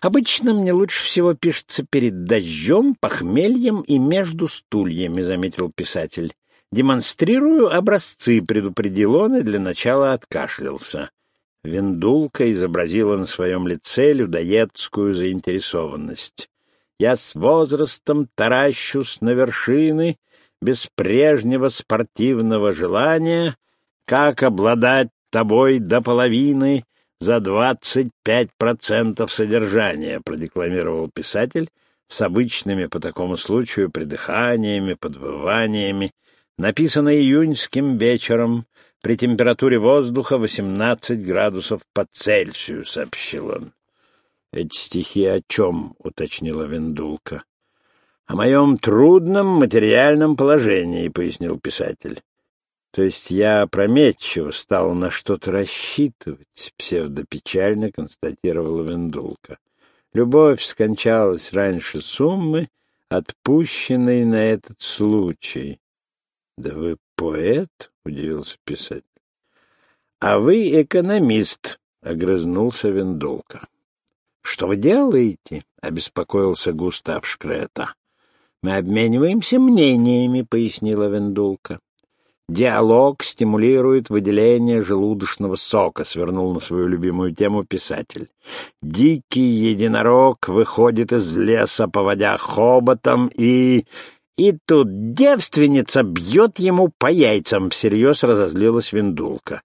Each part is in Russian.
Обычно мне лучше всего пишется перед дождем, похмельем и между стульями, — заметил писатель. Демонстрирую образцы, — предупредил он и для начала откашлялся. Вендулка изобразила на своем лице людоедскую заинтересованность. Я с возрастом таращусь на вершины без прежнего спортивного желания, как обладать тобой до половины за двадцать пять процентов содержания, продекламировал писатель с обычными по такому случаю придыханиями, подвываниями, написано июньским вечером при температуре воздуха восемнадцать градусов по Цельсию, сообщил он. «Эти стихи о чем?» — уточнила Вендулка. «О моем трудном материальном положении», — пояснил писатель. «То есть я опрометчиво стал на что-то рассчитывать», — псевдопечально констатировала Вендулка. «Любовь скончалась раньше суммы, отпущенной на этот случай». «Да вы поэт?» — удивился писатель. «А вы экономист», — огрызнулся Вендулка. Что вы делаете? — обеспокоился Густав Шкрета. — Мы обмениваемся мнениями, — пояснила Вендулка. Диалог стимулирует выделение желудочного сока, свернул на свою любимую тему писатель. Дикий единорог выходит из леса, поводя хоботом, и... И тут девственница бьет ему по яйцам, всерьез разозлилась Вендулка.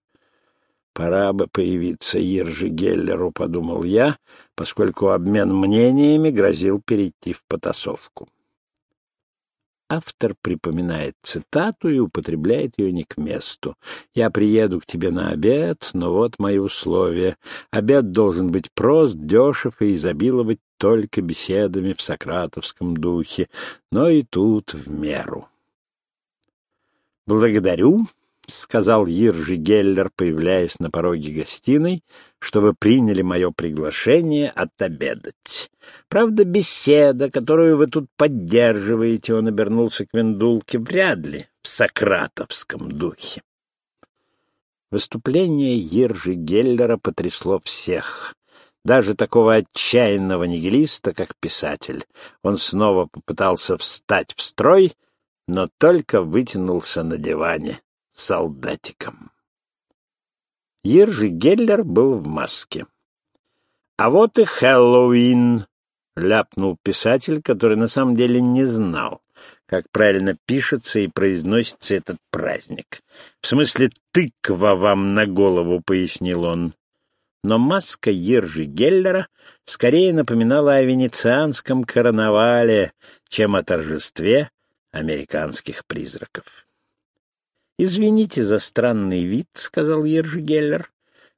Пора бы появиться Иржи Геллеру, подумал я, поскольку обмен мнениями грозил перейти в потасовку. Автор припоминает цитату и употребляет ее не к месту. «Я приеду к тебе на обед, но вот мои условия. Обед должен быть прост, дешев и изобиловать только беседами в сократовском духе, но и тут в меру». «Благодарю», — сказал Иржи Геллер, появляясь на пороге гостиной, чтобы приняли мое приглашение отобедать. Правда, беседа, которую вы тут поддерживаете, он обернулся к Вендулке, вряд ли в сократовском духе. Выступление Иржи Геллера потрясло всех, даже такого отчаянного нигилиста, как писатель. Он снова попытался встать в строй, но только вытянулся на диване солдатиком. Ержи Геллер был в маске. «А вот и Хэллоуин!» — ляпнул писатель, который на самом деле не знал, как правильно пишется и произносится этот праздник. «В смысле, тыква вам на голову», — пояснил он. Но маска Ержи Геллера скорее напоминала о венецианском карнавале, чем о торжестве американских призраков. «Извините за странный вид», — сказал Ержи Геллер,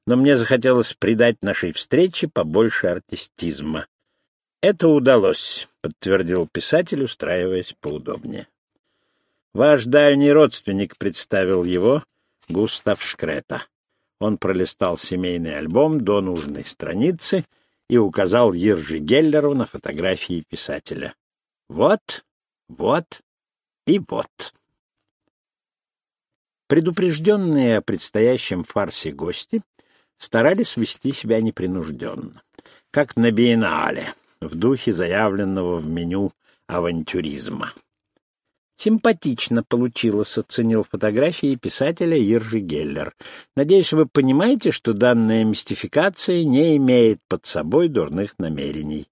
«но мне захотелось придать нашей встрече побольше артистизма». «Это удалось», — подтвердил писатель, устраиваясь поудобнее. «Ваш дальний родственник представил его, Густав Шкрета». Он пролистал семейный альбом до нужной страницы и указал Ержи Геллеру на фотографии писателя. «Вот, вот и вот». Предупрежденные о предстоящем фарсе гости старались вести себя непринужденно, как на биеннале, в духе заявленного в меню авантюризма. Симпатично получилось, оценил фотографии писателя Иржи Геллер. Надеюсь, вы понимаете, что данная мистификация не имеет под собой дурных намерений.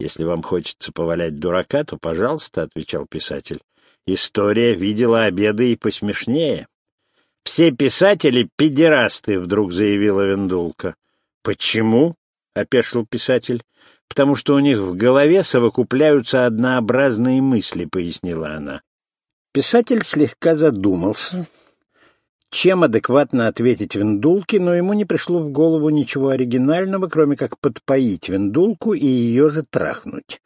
Если вам хочется повалять дурака, то, пожалуйста, — отвечал писатель. История видела обеды и посмешнее. «Все писатели — педерасты», — вдруг заявила Вендулка. «Почему?» — опешил писатель. «Потому что у них в голове совокупляются однообразные мысли», — пояснила она. Писатель слегка задумался, чем адекватно ответить Вендулке, но ему не пришло в голову ничего оригинального, кроме как подпоить Вендулку и ее же трахнуть.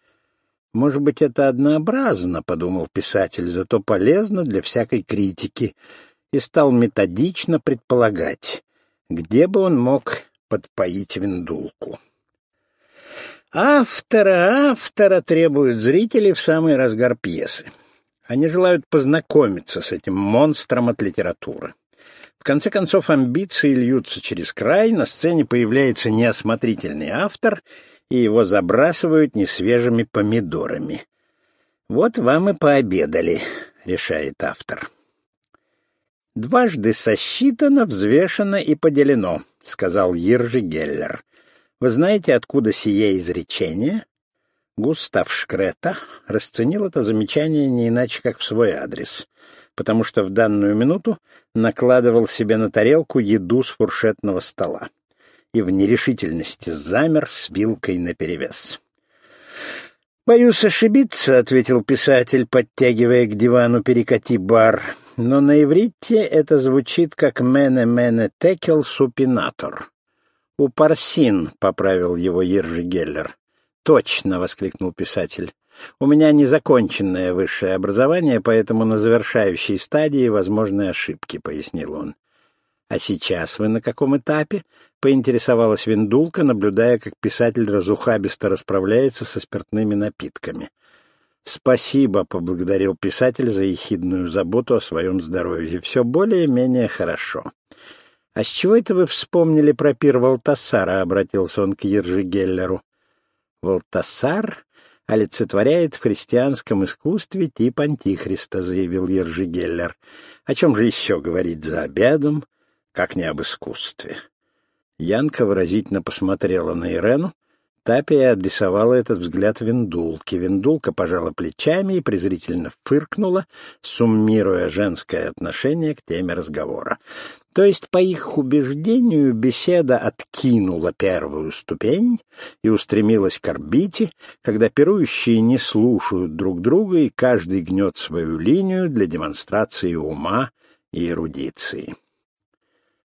«Может быть, это однообразно», — подумал писатель, — «зато полезно для всякой критики» и стал методично предполагать, где бы он мог подпоить виндулку. Автора, автора требуют зрители в самый разгар пьесы. Они желают познакомиться с этим монстром от литературы. В конце концов, амбиции льются через край, на сцене появляется неосмотрительный автор, и его забрасывают несвежими помидорами. Вот вам и пообедали, решает автор. «Дважды сосчитано, взвешено и поделено», — сказал Иржи Геллер. «Вы знаете, откуда сие изречение?» Густав Шкрета расценил это замечание не иначе, как в свой адрес, потому что в данную минуту накладывал себе на тарелку еду с фуршетного стола и в нерешительности замер с вилкой наперевес. «Боюсь ошибиться», — ответил писатель, подтягивая к дивану перекати бар, «но на иврите это звучит как «мене-мене текел супинатор». «У парсин», — поправил его Ержи Геллер. «Точно!» — воскликнул писатель. «У меня незаконченное высшее образование, поэтому на завершающей стадии возможны ошибки», — пояснил он. «А сейчас вы на каком этапе?» — поинтересовалась Виндулка, наблюдая, как писатель разухабисто расправляется со спиртными напитками. «Спасибо», — поблагодарил писатель за ехидную заботу о своем здоровье. «Все более-менее хорошо». «А с чего это вы вспомнили про пир Валтасара?» — обратился он к Ержи Геллеру. «Валтасар олицетворяет в христианском искусстве тип Антихриста», — заявил Ержи Геллер. «О чем же еще говорить за обедом?» как не об искусстве. Янка выразительно посмотрела на Ирену, Тапия адресовала этот взгляд Виндулке. Виндулка пожала плечами и презрительно фыркнула, суммируя женское отношение к теме разговора. То есть, по их убеждению, беседа откинула первую ступень и устремилась к орбите, когда пирующие не слушают друг друга и каждый гнет свою линию для демонстрации ума и эрудиции.